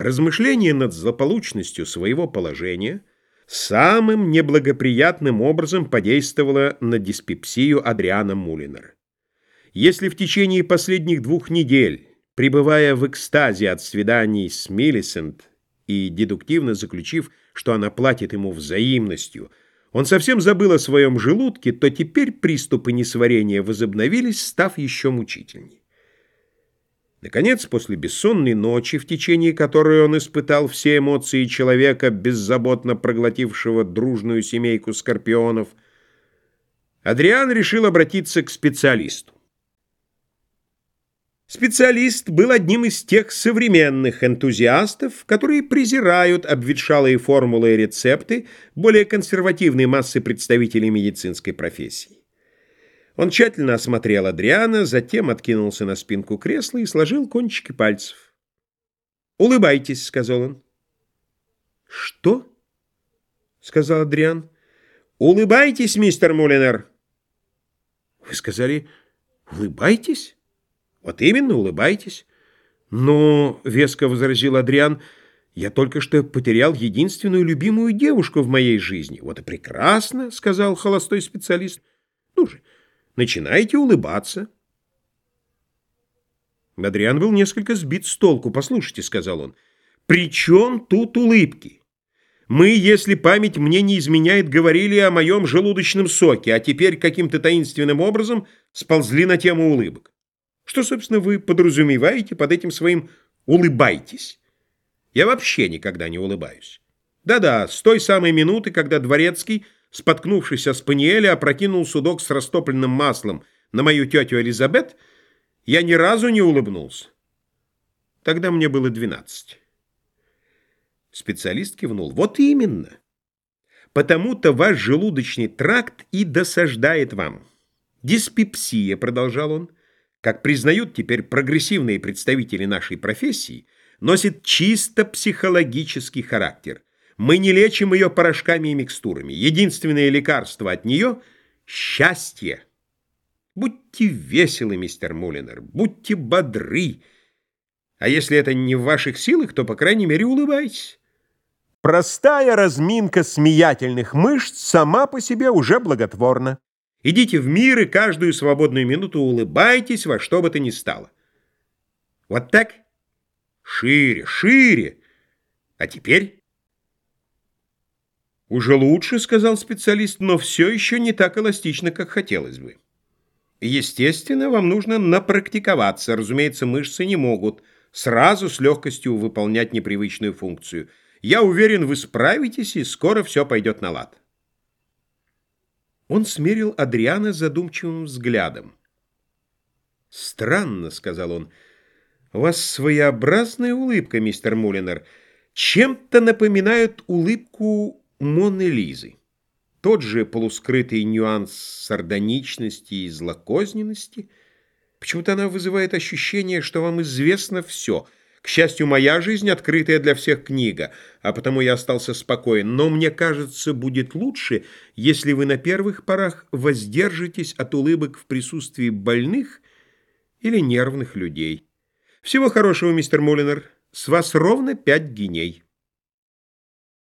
Размышление над злополучностью своего положения самым неблагоприятным образом подействовало на диспепсию Адриана Мулинера. Если в течение последних двух недель, пребывая в экстазе от свиданий с Миллисент и дедуктивно заключив, что она платит ему взаимностью, он совсем забыл о своем желудке, то теперь приступы несварения возобновились, став еще мучительней. Наконец, после бессонной ночи, в течение которой он испытал все эмоции человека, беззаботно проглотившего дружную семейку скорпионов, Адриан решил обратиться к специалисту. Специалист был одним из тех современных энтузиастов, которые презирают обветшалые формулы и рецепты более консервативной массы представителей медицинской профессии. Он тщательно осмотрел Адриана, затем откинулся на спинку кресла и сложил кончики пальцев. «Улыбайтесь», — сказал он. «Что?» — сказал Адриан. «Улыбайтесь, мистер Мулинер». «Вы сказали, улыбайтесь?» «Вот именно, улыбайтесь». «Но», — веско возразил Адриан, — «я только что потерял единственную любимую девушку в моей жизни». «Вот и прекрасно», — сказал холостой специалист. «Ну же, Начинайте улыбаться. Адриан был несколько сбит с толку. «Послушайте», — сказал он, — «при чем тут улыбки? Мы, если память мне не изменяет, говорили о моем желудочном соке, а теперь каким-то таинственным образом сползли на тему улыбок. Что, собственно, вы подразумеваете под этим своим «улыбайтесь»? Я вообще никогда не улыбаюсь. Да-да, с той самой минуты, когда Дворецкий споткнувшись о спаниеля, опрокинул судок с растопленным маслом на мою тетю Элизабет, я ни разу не улыбнулся. Тогда мне было двенадцать. Специалист кивнул. Вот именно. Потому-то ваш желудочный тракт и досаждает вам. Диспепсия, продолжал он, как признают теперь прогрессивные представители нашей профессии, носит чисто психологический характер – мы не лечим ее порошками и микстурами. Единственное лекарство от нее — счастье. Будьте веселы, мистер Мулинер, будьте бодры. А если это не в ваших силах, то, по крайней мере, улыбайтесь. Простая разминка смеятельных мышц сама по себе уже благотворна. Идите в мир и каждую свободную минуту улыбайтесь во что бы то ни стало. Вот так? Шире, шире. А теперь... «Уже лучше», — сказал специалист, — «но все еще не так эластично, как хотелось бы». Естественно, вам нужно напрактиковаться. Разумеется, мышцы не могут сразу с легкостью выполнять непривычную функцию. Я уверен, вы справитесь, и скоро все пойдет на лад. Он смерил Адриана задумчивым взглядом. «Странно», — сказал он, — «у вас своеобразная улыбка, мистер Мулинер. Чем-то напоминает улыбку Моны Лизы. Тот же полускрытый нюанс сардоничности и злокозненности. Почему-то она вызывает ощущение, что вам известно все. К счастью, моя жизнь открытая для всех книга, а потому я остался спокоен. Но мне кажется, будет лучше, если вы на первых порах воздержитесь от улыбок в присутствии больных или нервных людей. Всего хорошего, мистер Мулинер. С вас ровно пять гиней.